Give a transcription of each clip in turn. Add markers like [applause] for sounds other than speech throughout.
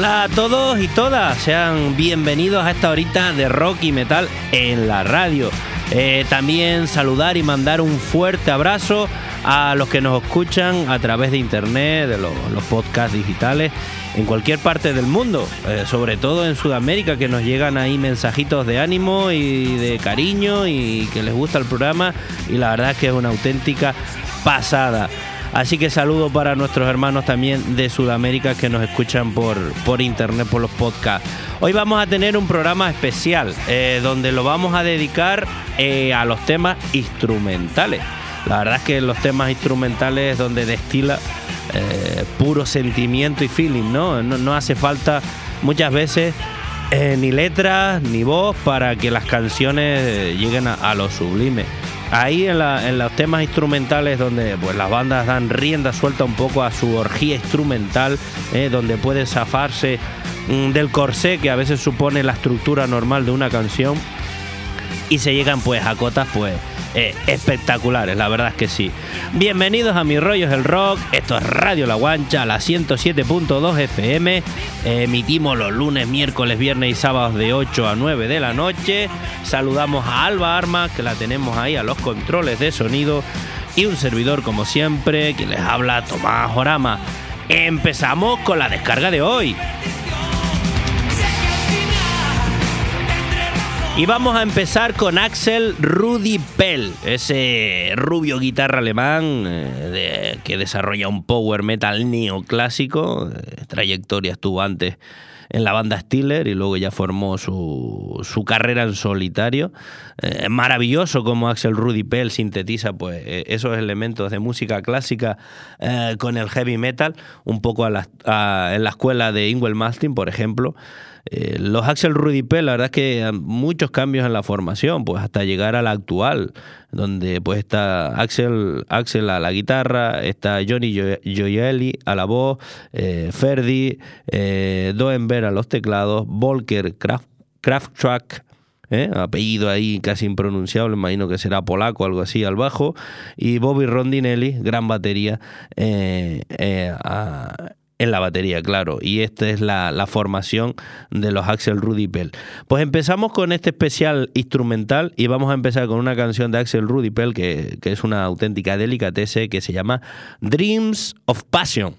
Hola a todos y todas, sean bienvenidos a esta horita de rock y metal en la radio. Eh, también saludar y mandar un fuerte abrazo a los que nos escuchan a través de internet, de los, podcasts digitales, en cualquier parte del mundo, eh, sobre todo en Sudamérica, que nos llegan ahí mensajitos de ánimo y de cariño y que les gusta el programa y la verdad es que es una auténtica pasada. Así que saludo para nuestros hermanos también de Sudamérica que nos escuchan por, por internet, por los podcasts. Hoy vamos a tener un programa especial eh, donde lo vamos a dedicar eh, a los temas instrumentales. La verdad es que los temas instrumentales es donde destila eh, puro sentimiento y feeling, ¿no? No, hace falta muchas veces ni letras ni voz para que las canciones lleguen a lo sublime ahí en, los temas instrumentales donde pues, las bandas dan rienda suelta un poco a su orgía instrumental, eh, donde puede zafarse mm, del corsé que a veces supone la estructura normal de una canción y se llegan pues a cotas pues eh, espectaculares, la verdad es que sí. Bienvenidos a Mi Rollo es el Rock, esto es Radio La Guancha, la 107.2 FM, emitimos los lunes, miércoles, viernes y sábados de 8 a 9 de la noche. Saludamos a Alba Armas, que la tenemos ahí a los controles de sonido, y un servidor como siempre, que les habla Tomás Jorama. Empezamos con la descarga de hoy. Y vamos a empezar con Axel Rudy Pell, ese rubio guitarra alemán eh, que desarrolla un power metal neoclásico. eh, trayectoria estuvo antes en la banda Stiller y luego ya formó su, su carrera en solitario. Eh, maravilloso como Axel Rudy Pell sintetiza pues, esos elementos de música clásica con el heavy metal, un poco a la- en la escuela de Ingwell Malmsteen, por ejemplo. Eh, los Axel Rudy Pell, la verdad es que muchos cambios en la formación, pues hasta llegar a la actual, donde pues está Axel, Axel a la guitarra, está Johnny Gio- Gioeli a la voz, eh, Ferdi, eh, Doenberg a los teclados, Volker Kraft, Kraftwerk, ¿eh? apellido ahí casi impronunciable, imagino que será polaco algo así al bajo, y Bobby Rondinelli, gran batería, a- en la batería, claro. Y esta es la, formación de los Axel Rudy Pell. Pues empezamos con este especial instrumental y vamos a empezar con una canción de Axel Rudy Pell que, que es una auténtica delicatese que se llama Dreams of Passion.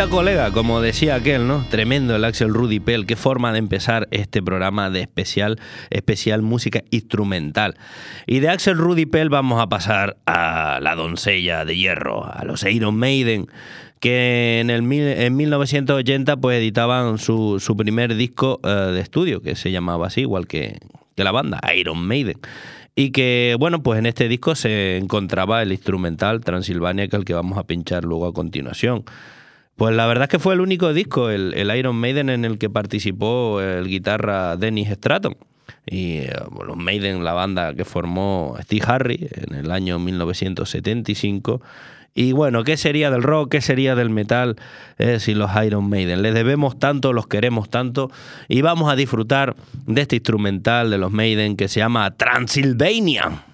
Agüita colega, como decía aquel, ¿no? Tremendo el Axel Rudy Pell. Qué forma de empezar este programa de especial, especial música instrumental. Y de Axel Rudy Pell vamos a pasar a la doncella de hierro, a los Iron Maiden, que en, el, en 1980 pues editaban su, primer disco eh, de estudio, que se llamaba así, igual que, que la banda, Iron Maiden. Y que, bueno, pues en este disco se encontraba el instrumental Transilvania, que es el que vamos a pinchar luego a continuación. Pues la verdad es que fue el único disco, el, Iron Maiden, en el que participó el guitarra Dennis Stratton. Y eh, los Maiden, la banda que formó Steve Harry en el año 1975. Y bueno, ¿qué sería del rock? ¿Qué sería del metal eh, sin los Iron Maiden? Les debemos tanto, los queremos tanto. Y vamos a disfrutar de este instrumental de los Maiden que se llama Transylvania.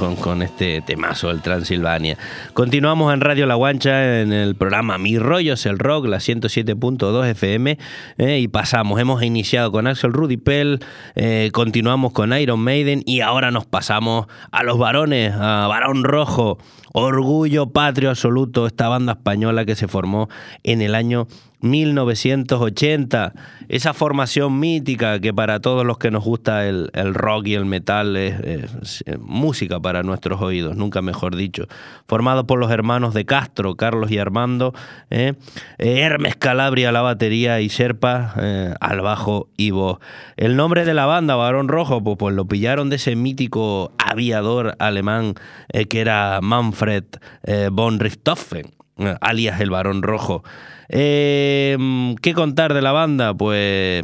Con, este temazo del Transilvania. Continuamos en Radio La Guancha en el programa Mi Rollo es el Rock, la 107.2 FM eh, y pasamos. Hemos iniciado con Axel Rudy Pell, eh, continuamos con Iron Maiden y ahora nos pasamos a los varones, a Varón Rojo, Orgullo Patrio Absoluto, esta banda española que se formó en el año 1980. Esa formación mítica que para todos los que nos gusta el, rock y el metal es, música para nuestros oídos, nunca mejor dicho. Formado por los hermanos de Castro, Carlos y Armando, ¿eh? Hermes Calabria a la batería y Serpa eh, al bajo y voz. El nombre de la banda, Barón Rojo, pues, pues lo pillaron de ese mítico aviador alemán eh, que era Manfred von Richthofen, alias el Barón Rojo. Em, ¿Qué contar de la banda? Pues,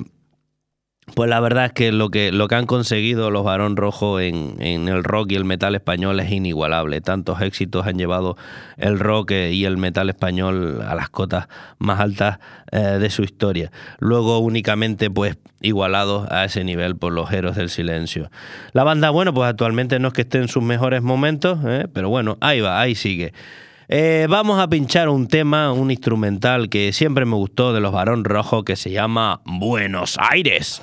pues la verdad es que lo que, lo que han conseguido los Barón Rojo en, el rock y el metal español es inigualable. Tantos éxitos han llevado el rock y el metal español a las cotas más altas eh, de su historia. Luego únicamente pues igualados a ese nivel por los héroes del silencio. La banda, bueno, pues actualmente no es que esté en sus mejores momentos, ¿eh? pero bueno, ahí va, ahí sigue. Eh, vamos a pinchar un tema, un instrumental que siempre me gustó de los Barón Rojo que se llama Buenos Aires.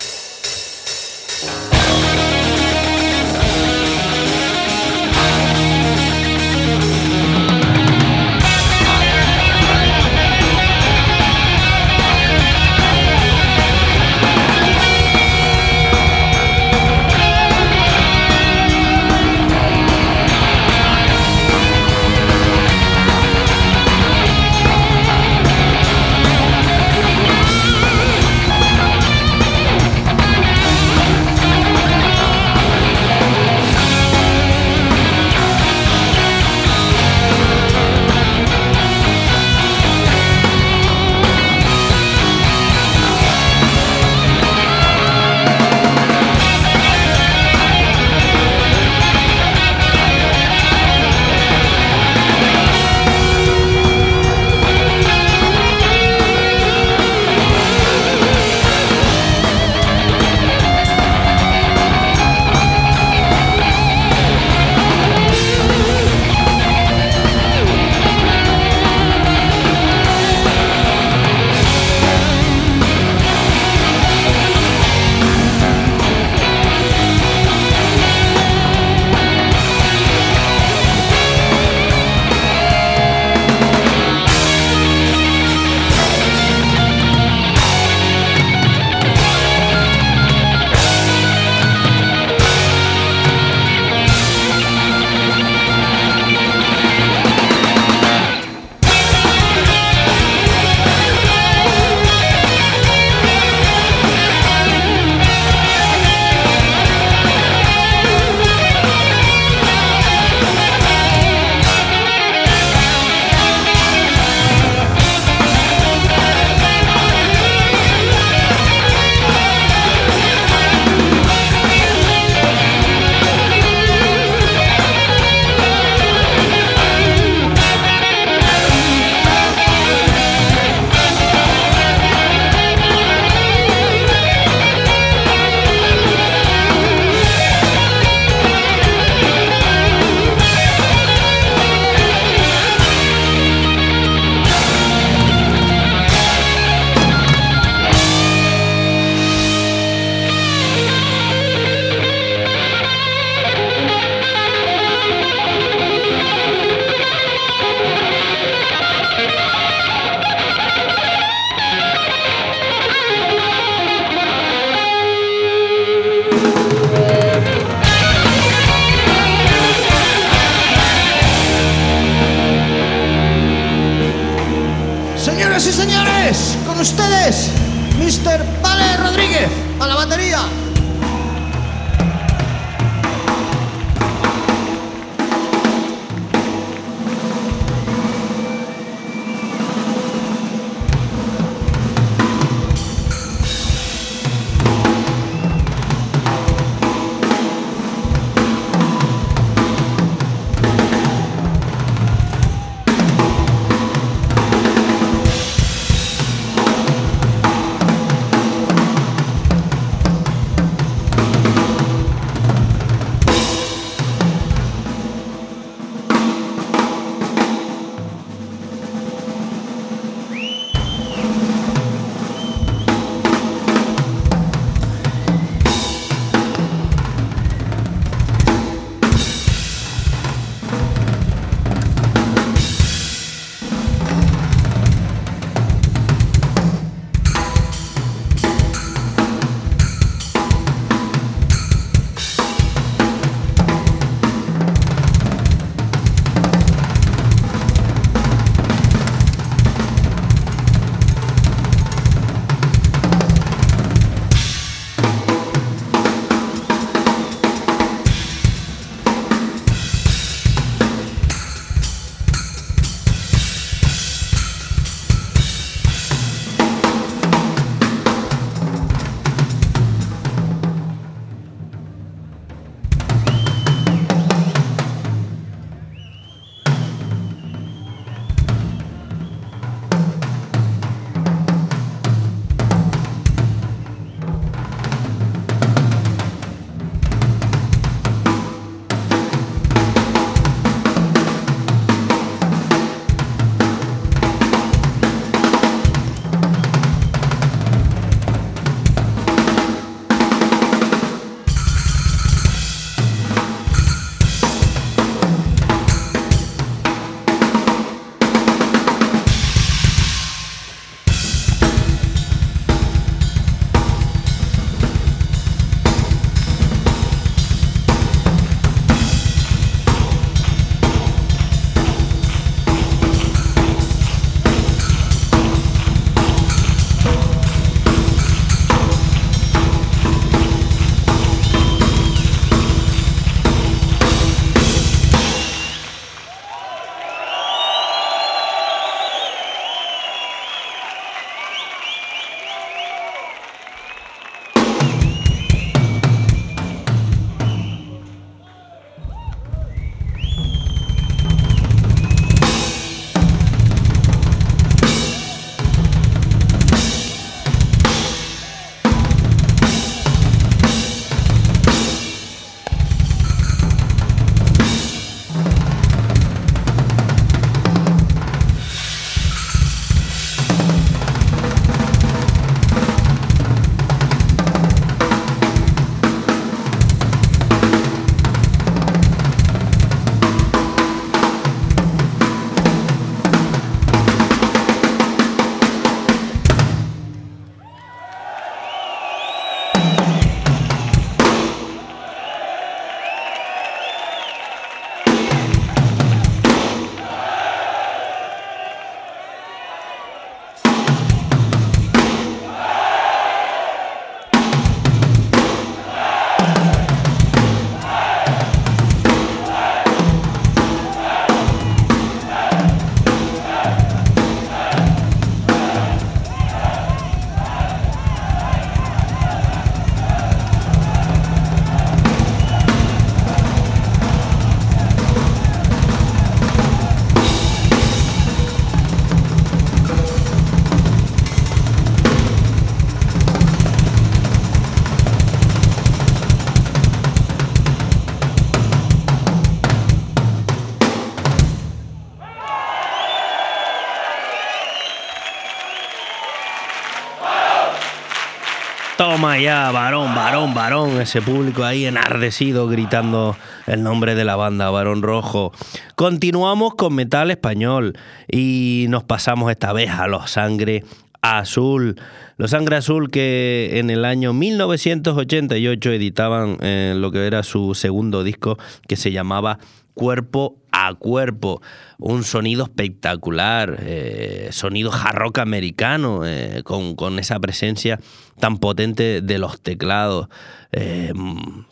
Toma ya, varón, varón, varón. Ese público ahí enardecido gritando el nombre de la banda, Varón Rojo. Continuamos con metal español y nos pasamos esta vez a los sangre azul. Los Sangre Azul que en el año 1988 editaban eh, lo que era su segundo disco que se llamaba Cuerpo Cuerpo. Un sonido espectacular, eh, sonido hard americano, eh, con, esa presencia tan potente de los teclados.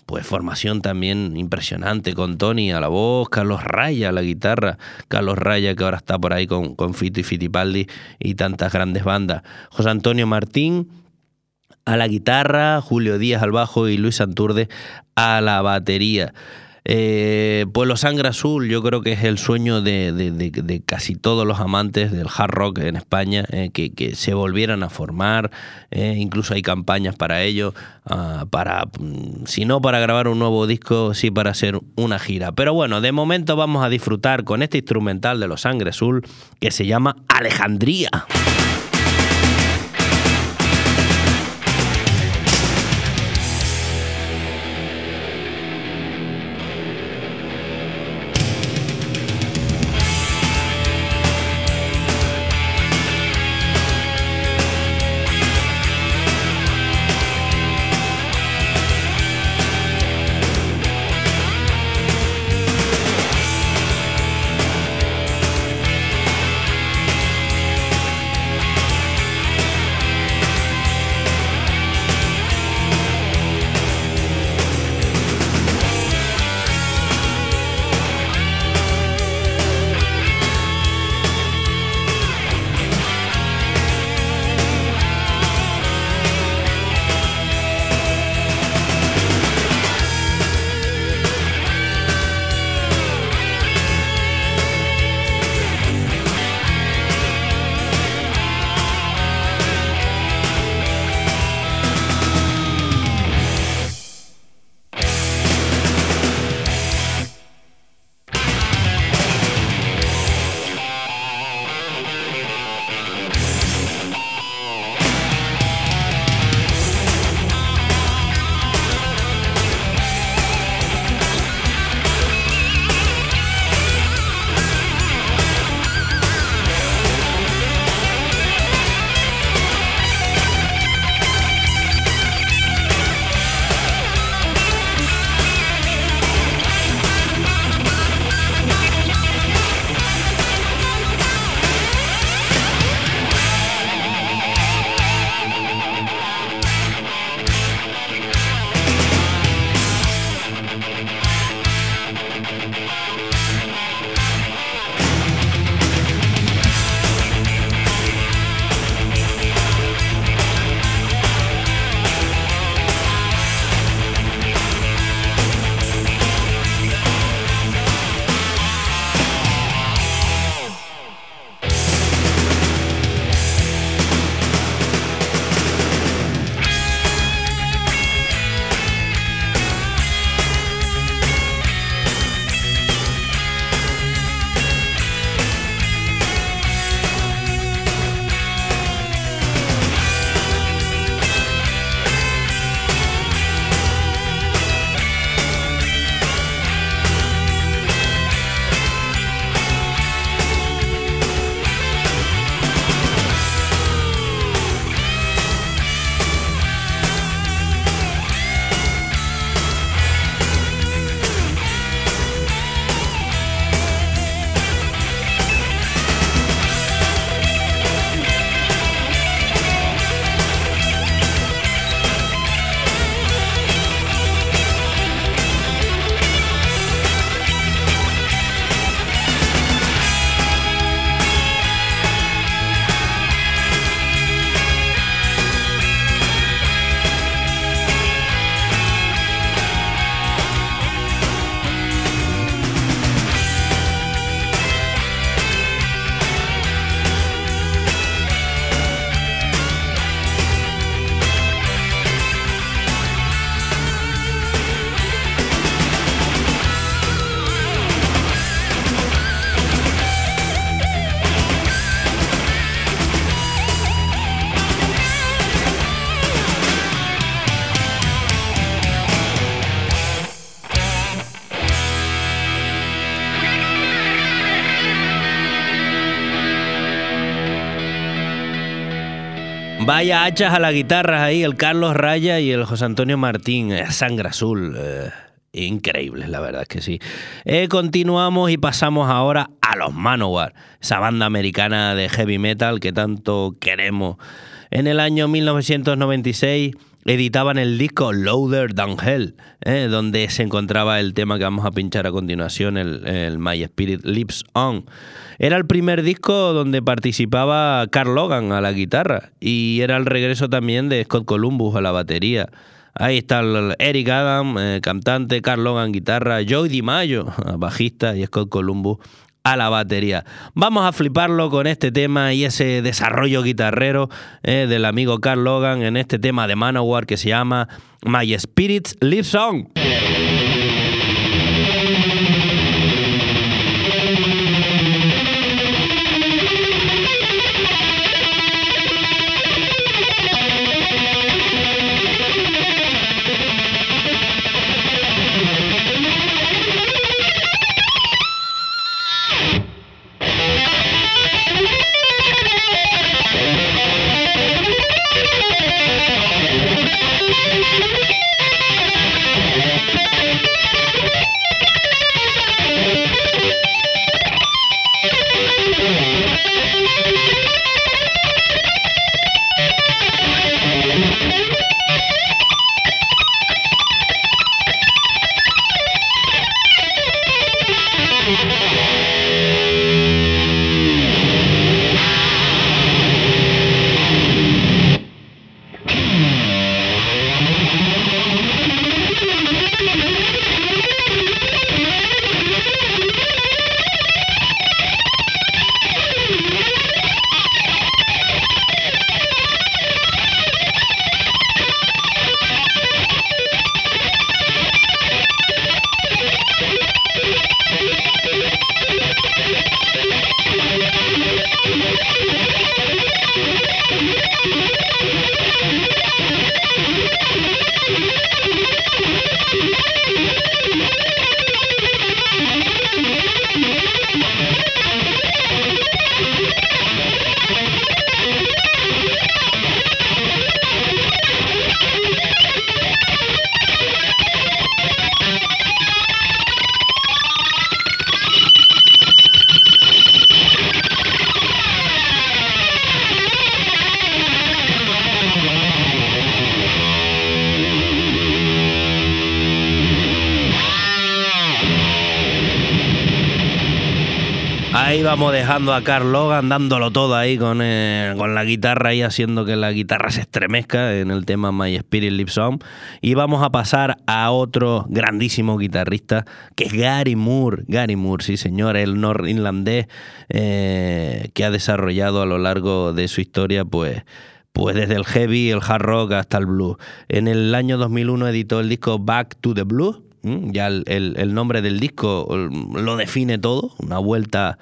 pues formación también impresionante con Tony a la voz, Carlos Raya a la guitarra, Carlos Raya que ahora está por ahí con, con Fito y Fitipaldi y tantas grandes bandas. José Antonio Martín a la guitarra, Julio Díaz al bajo y Luis Anturde a la batería. Eh, pues Los Sangre Azul yo creo que es el sueño de, casi todos los amantes del hard rock en España, eh, que, se volvieran a formar, eh, incluso hay campañas para ello, ah, para, mm, si no para grabar un nuevo disco, sí para hacer una gira. Pero bueno, de momento vamos a disfrutar con este instrumental de Los Sangre Azul que se llama Alejandría. Vaya hachas a la guitarra ahí, el Carlos Raya y el José Antonio Martín, eh, sangre azul. Eh, increíbles, la verdad es que sí. Eh, continuamos y pasamos ahora a los Manowar, esa banda americana de heavy metal que tanto queremos. En el año 1996 editaban el disco Louder Than Hell, donde se encontraba el tema que vamos a pinchar a continuación, el, My Spirit Lips On. Era el primer disco donde participaba Carl Logan a la guitarra y era el regreso también de Scott Columbus a la batería. Ahí está Eric Adam, eh, cantante, Carl Logan guitarra, Joey DiMaggio, [laughs] bajista y Scott Columbus a la batería. Vamos a fliparlo con este tema y ese desarrollo guitarrero eh, del amigo Carl Logan en este tema de Manowar que se llama My Spirits Live Song. Dejando a Carl Logan dándolo todo ahí con, eh, con la guitarra y haciendo que la guitarra se estremezca en el tema My Spirit Lives On. Y vamos a pasar a otro grandísimo guitarrista que es Gary Moore. Gary Moore, sí señor, el norirlandés eh, que ha desarrollado a lo largo de su historia pues pues desde el heavy, el hard rock hasta el blues. En el año 2001 editó el disco Back to the Blues, ya el, el, nombre del disco lo define todo, una vuelta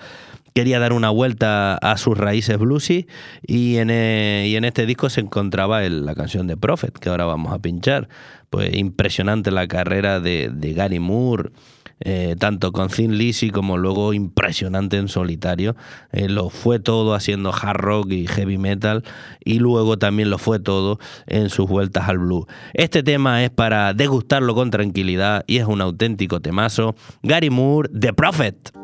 quería dar una vuelta a sus raíces bluesy y en, eh, y en este disco se encontraba la canción de Prophet, que ahora vamos a pinchar. Pues impresionante la carrera de, Gary Moore, eh, tanto con Thin Lizzy como luego impresionante en solitario. Eh, lo fue todo haciendo hard rock y heavy metal y luego también lo fue todo en sus vueltas al blues. Este tema es para degustarlo con tranquilidad y es un auténtico temazo. Gary Moore, The Prophet.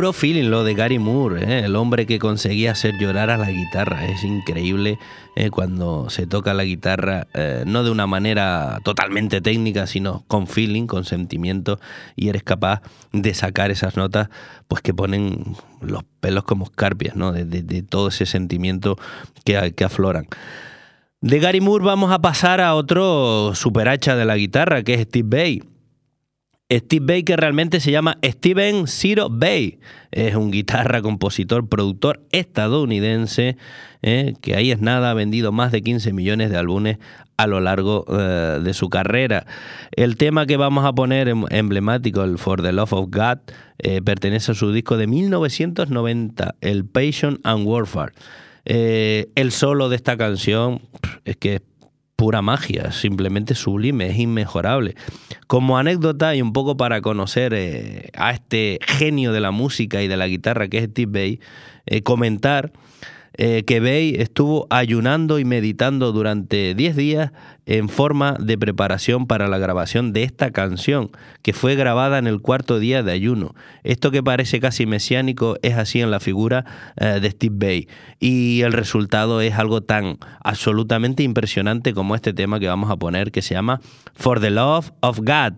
Puro feeling lo de Gary Moore, ¿eh? el hombre que conseguía hacer llorar a la guitarra. Es increíble ¿eh? cuando se toca la guitarra, eh, no de una manera totalmente técnica, sino con feeling, con sentimiento, y eres capaz de sacar esas notas pues que ponen los pelos como escarpias, ¿no? de, todo ese sentimiento que, que afloran. De Gary Moore vamos a pasar a otro super hacha de la guitarra, que es Steve Bay. Steve que realmente se llama Steven Zero Bay. Es un guitarra, compositor, productor estadounidense, eh, que ahí es nada, ha vendido más de 15 millones de álbumes a lo largo eh, de su carrera. El tema que vamos a poner em, emblemático, el For the Love of God, eh, pertenece a su disco de 1990, el Passion and Warfare. el solo de esta canción es que es pura magia, simplemente sublime, es inmejorable. Como anécdota y un poco para conocer eh, a este genio de la música y de la guitarra que es Steve Bay, eh, comentar eh, que Bay estuvo ayunando y meditando durante 10 días en forma de preparación para la grabación de esta canción, que fue grabada en el cuarto día de ayuno. Esto que parece casi mesiánico es así en la figura eh, de Steve Bay. Y el resultado es algo tan absolutamente impresionante como este tema que vamos a poner, que se llama For the Love of God.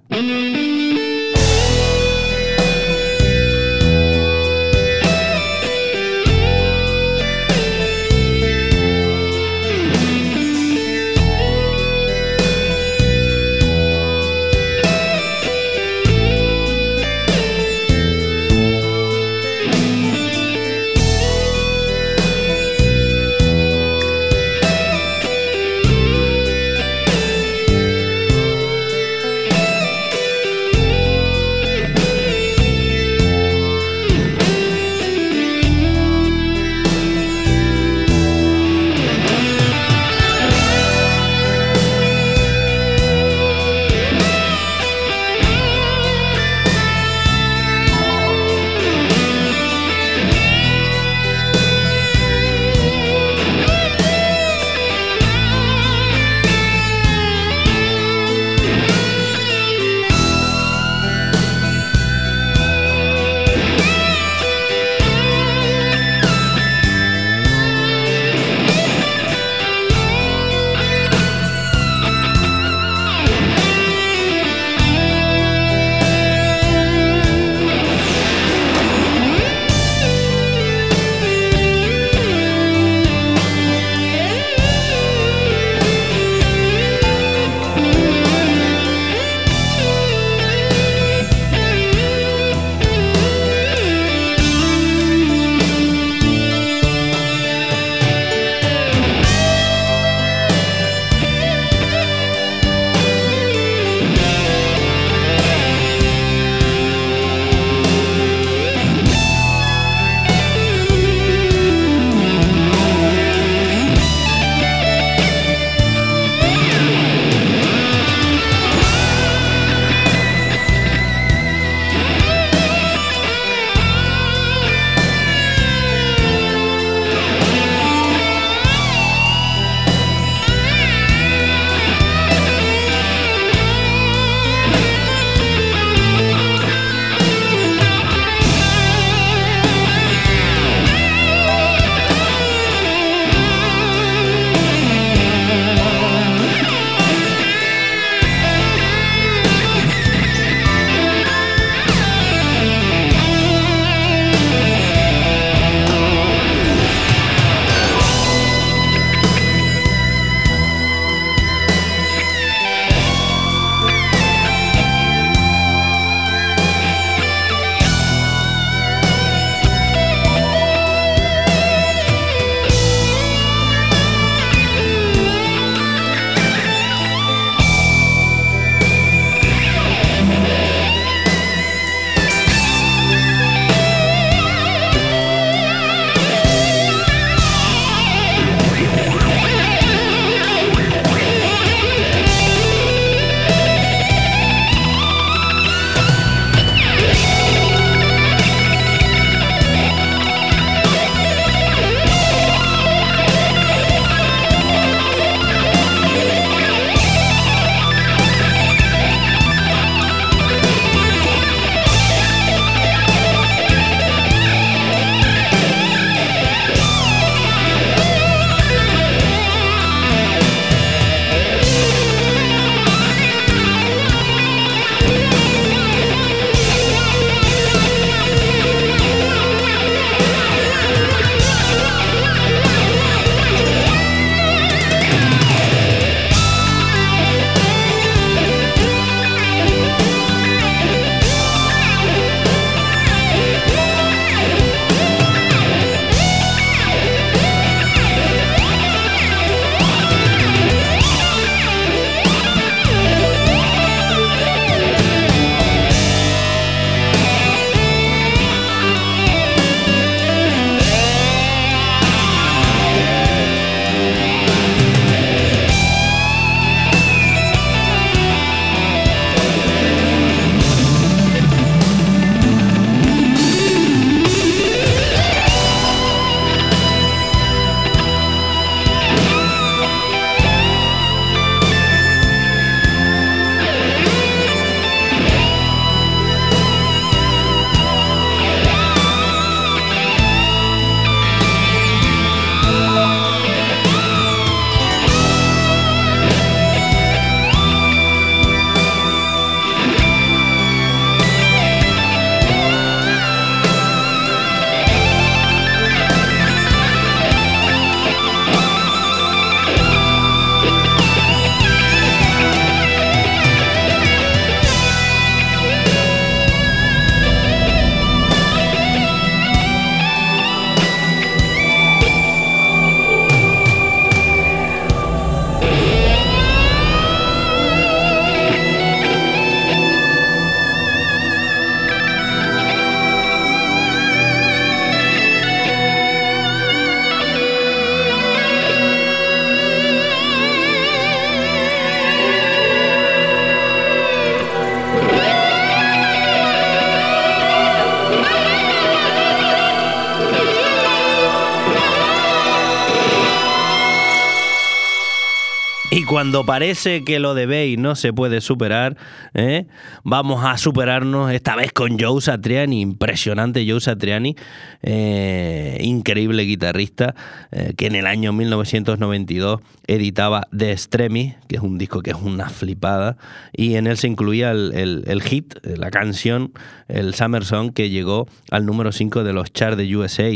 Cuando parece que lo de Bay no se puede superar, ¿eh? vamos a superarnos esta vez con Joe Satriani, impresionante Joe Satriani, eh, increíble guitarrista, eh, que en el año 1992 editaba The Extremis, que es un disco que es una flipada, y en él se incluía el, el hit, la canción, el Summer Song, que llegó al número 5 de los charts de USA.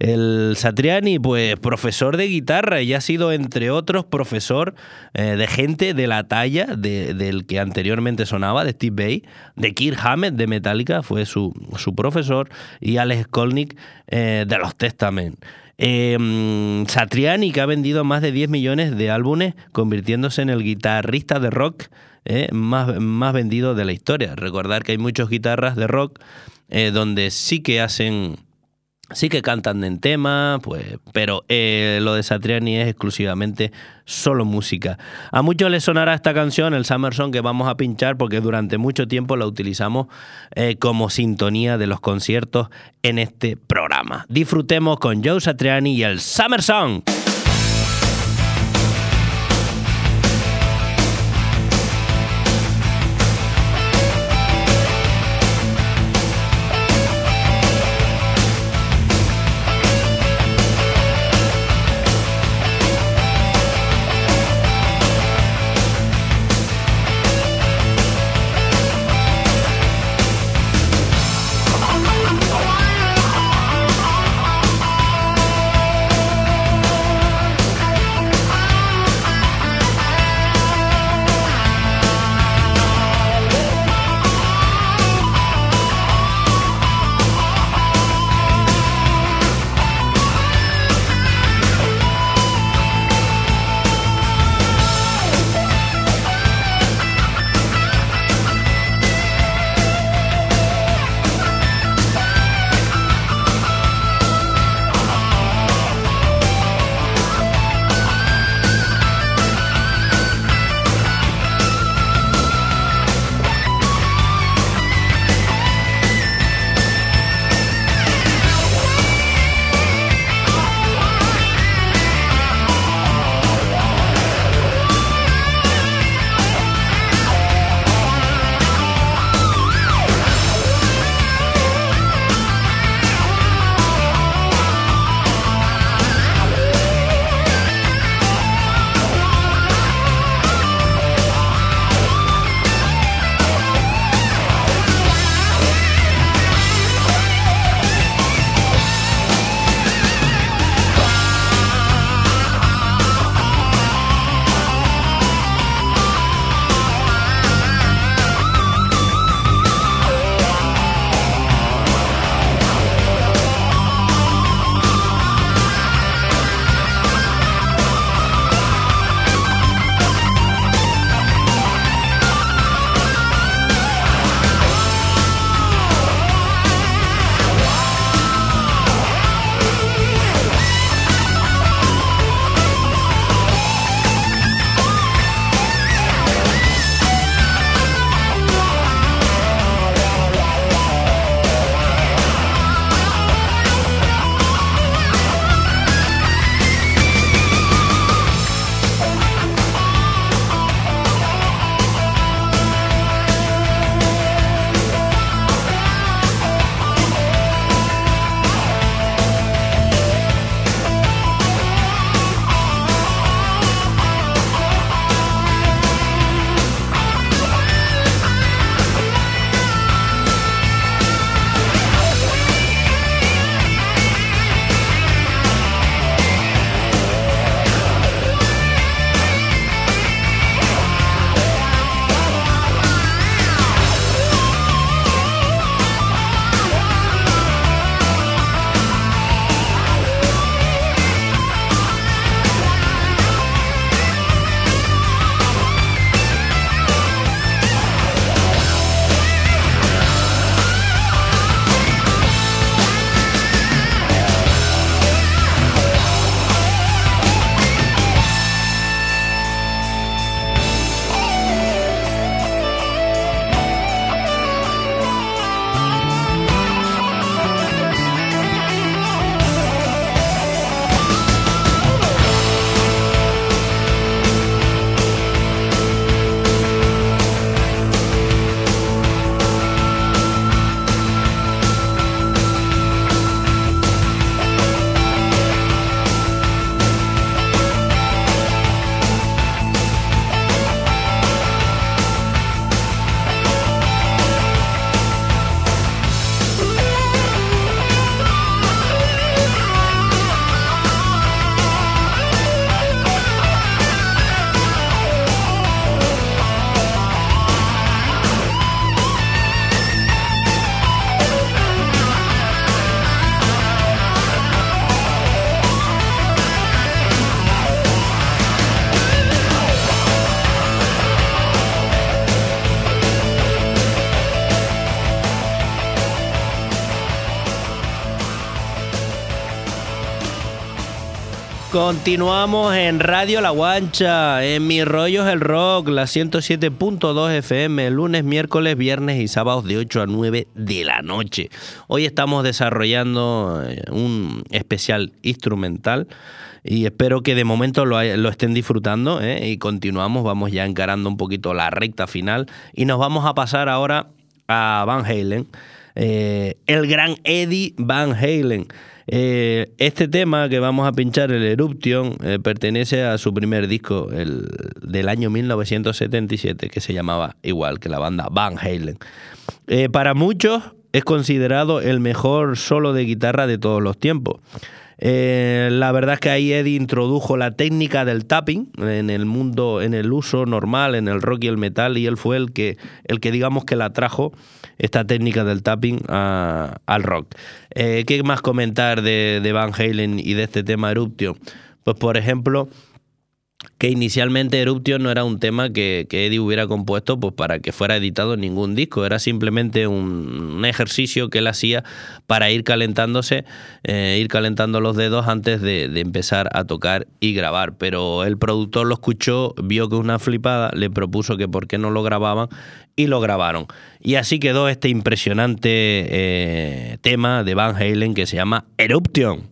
El Satriani, pues profesor de guitarra y ha sido, entre otros, profesor eh, de gente de la talla del que anteriormente sonaba, de Steve Bay, de Kirk Hammett de Metallica, fue su, profesor, y Alex Skolnick eh, de los Testament. Eh, Satriani, que ha vendido más de 10 millones de álbumes, convirtiéndose en el guitarrista de rock más, más vendido de la historia. Recordar que hay muchas guitarras de rock donde sí que hacen Sí que cantan en tema, pues, pero eh, lo de Satriani es exclusivamente solo música. A muchos les sonará esta canción, el Summer Song, que vamos a pinchar porque durante mucho tiempo la utilizamos eh, como sintonía de los conciertos en este programa. Disfrutemos con Joe Satriani y el Summer Song. Continuamos en Radio La Guancha, en Mi Rollo es el Rock, la 107.2 FM, lunes, miércoles, viernes y sábados de 8 a 9 de la noche. Hoy estamos desarrollando eh, un especial instrumental y espero que de momento lo, estén disfrutando eh, y continuamos, vamos ya encarando un poquito la recta final y nos vamos a pasar ahora a Van Halen, eh, el gran Eddie Van Halen. Eh, este tema que vamos a pinchar, el Eruption, eh, pertenece a su primer disco el, del año 1977, que se llamaba igual que la banda Van Halen. Eh, para muchos es considerado el mejor solo de guitarra de todos los tiempos. La verdad es que ahí Eddie introdujo la técnica del tapping en el mundo, en el uso normal, en el rock y el metal, y él fue el que, el que digamos que la trajo esta técnica del tapping al rock. Eh, ¿Qué más comentar de, de Van Halen y de este tema Eruption? Pues por ejemplo, que inicialmente Eruption no era un tema que, Eddie hubiera compuesto pues, para que fuera editado en ningún disco, era simplemente un, ejercicio que él hacía para ir calentándose, eh, ir calentando los dedos antes de, de, empezar a tocar y grabar. Pero el productor lo escuchó, vio que una flipada, le propuso que por qué no lo grababan y lo grabaron. Y así quedó este impresionante eh, tema de Van Halen que se llama Eruption.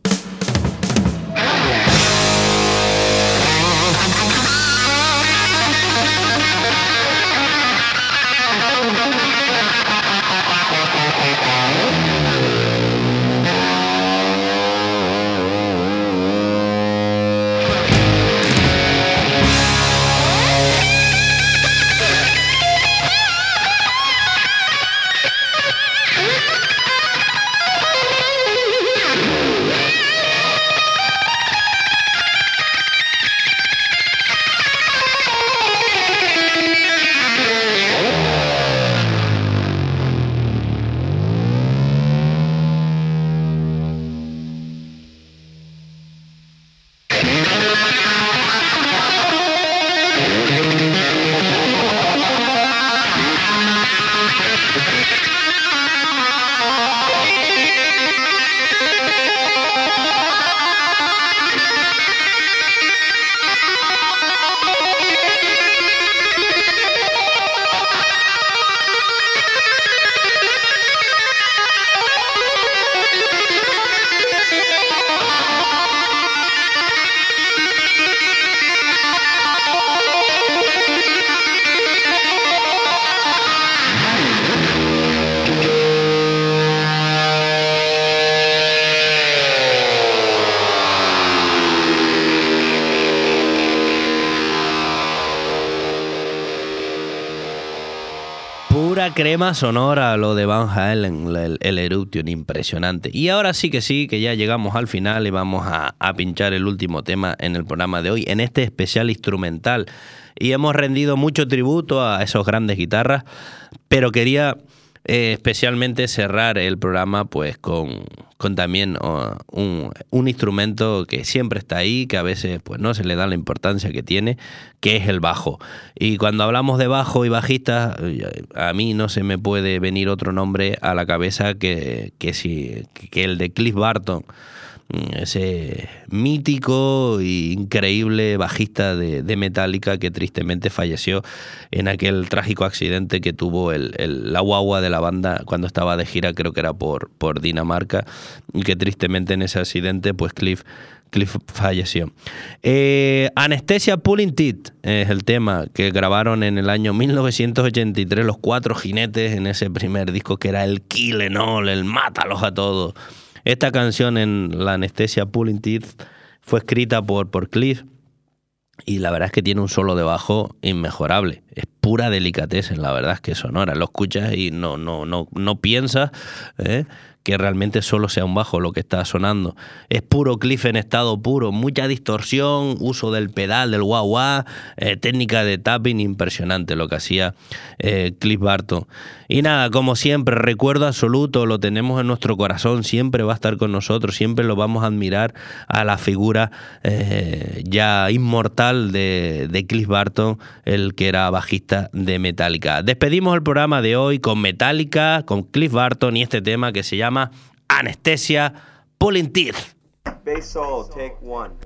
Crema sonora lo de Van Halen, el, el, Eruption, impresionante. Y ahora sí que sí, que ya llegamos al final y vamos a, a pinchar el último tema en el programa de hoy, en este especial instrumental. Y hemos rendido mucho tributo a esos grandes guitarras, pero quería eh, especialmente cerrar el programa pues con, con también un, un, instrumento que siempre está ahí, que a veces pues no se le da la importancia que tiene, que es el bajo. Y cuando hablamos de bajo y bajista, a mí no se me puede venir otro nombre a la cabeza que, que, si, que el de Cliff Barton ese mítico e increíble bajista de, de, Metallica que tristemente falleció en aquel trágico accidente que tuvo el, la guagua de la banda cuando estaba de gira, creo que era por, por Dinamarca, y que tristemente en ese accidente pues Cliff, Cliff falleció. Eh, Anestesia Pulling Teeth es el tema que grabaron en el año 1983 los cuatro jinetes en ese primer disco que era el Kill All, el Mátalos a todos. Esta canción en la anestesia Pulling Teeth fue escrita por, por Cliff y la verdad es que tiene un solo de bajo inmejorable. Es pura delicatez, la verdad es que sonora. Lo escuchas y no, no, no, no piensas. ¿eh? Que realmente solo sea un bajo lo que está sonando. Es puro cliff en estado puro, mucha distorsión, uso del pedal, del wah wah, eh, técnica de tapping impresionante lo que hacía eh, Cliff Barton. Y nada, como siempre, recuerdo absoluto, lo tenemos en nuestro corazón, siempre va a estar con nosotros, siempre lo vamos a admirar a la figura eh, ya inmortal de, de Cliff Barton, el que era bajista de Metallica. Despedimos el programa de hoy con Metallica, con Cliff Barton y este tema que se llama Anestesia Pulling Teeth. Bass take one.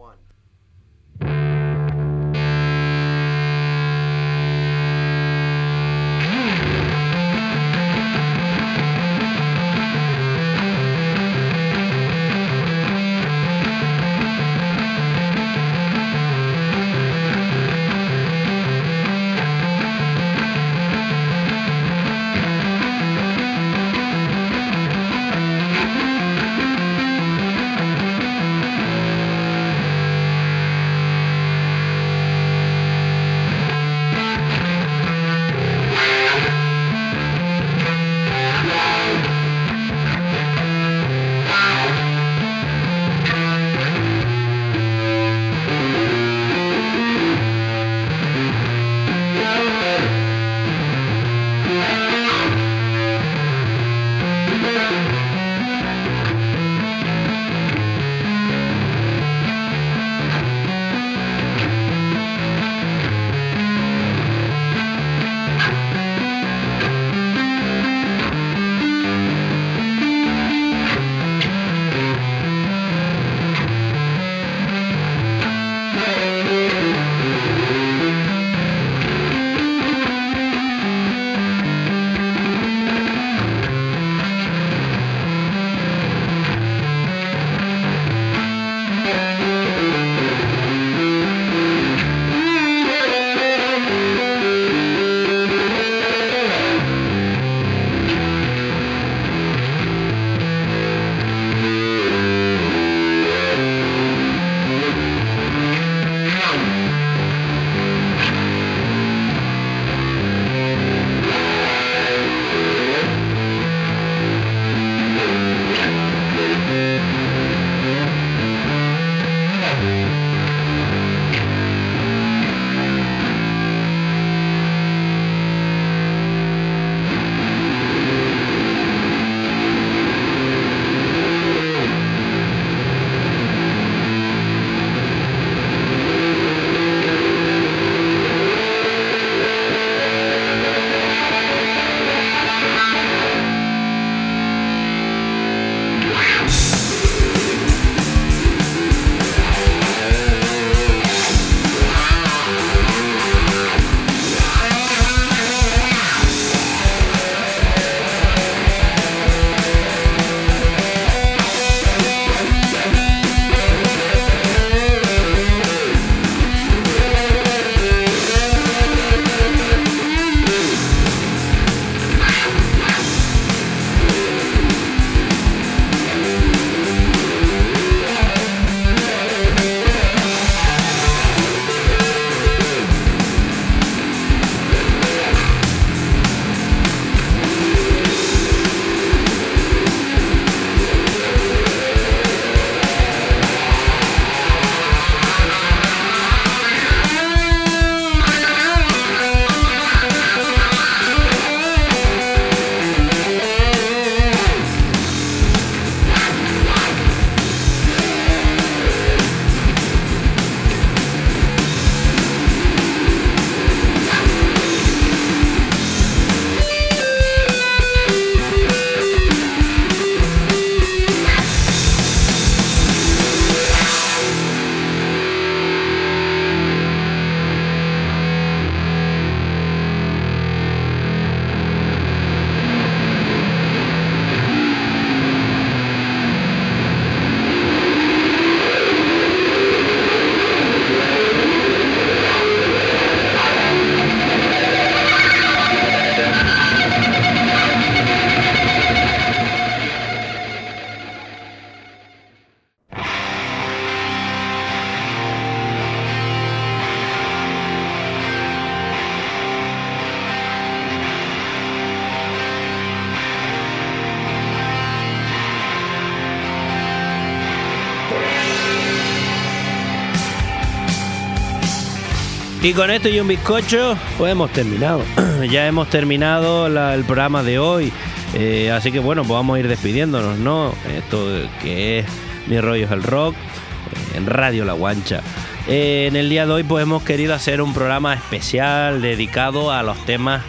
Y con esto y un bizcocho, pues hemos terminado. [clears throat] ya hemos terminado el programa de hoy. Eh, así que bueno, pues vamos a ir despidiéndonos, ¿no? Esto que es Mi Rollo es el Rock, eh, en Radio La Guancha. Eh, en el día de hoy pues hemos querido hacer un programa especial dedicado a los temas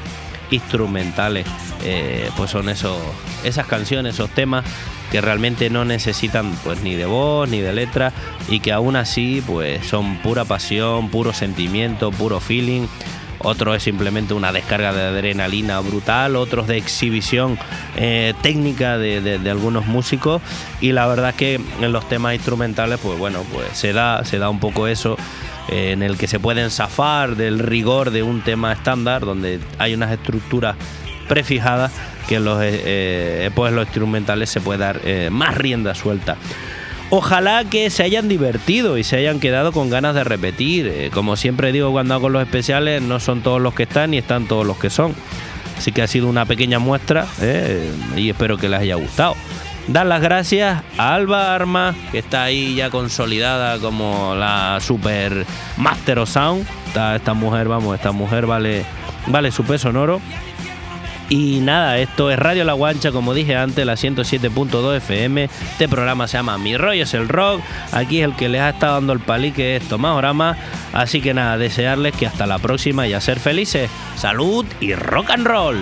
instrumentales. pues son esos, esas canciones, esos temas que realmente no necesitan pues ni de voz ni de letra y que aún así pues son pura pasión, puro sentimiento, puro feeling. Otro es simplemente una descarga de adrenalina brutal, otros de exhibición eh, técnica de, algunos músicos y la verdad es que en los temas instrumentales pues bueno pues se da, se da un poco eso eh, en el que se pueden zafar del rigor de un tema estándar donde hay unas estructuras prefijadas que los, eh, eh, pues los instrumentales se puede dar eh, más rienda suelta. Ojalá que se hayan divertido y se hayan quedado con ganas de repetir. como siempre digo cuando hago los especiales, no son todos los que están ni están todos los que son. Así que ha sido una pequeña muestra y espero que les haya gustado. Dar las gracias a Alba Arma, que está ahí ya consolidada como la super Master of Sound. Esta, esta mujer, vamos, esta mujer vale, vale su peso en oro. Y nada, esto es Radio La Guancha, como dije antes, la 107.2 FM. Este programa se llama Mi Rollo es el Rock. Aquí es el que les ha estado dando el palique es Tomahorama. Así que nada, desearles que hasta la próxima y a ser felices. Salud y rock and roll.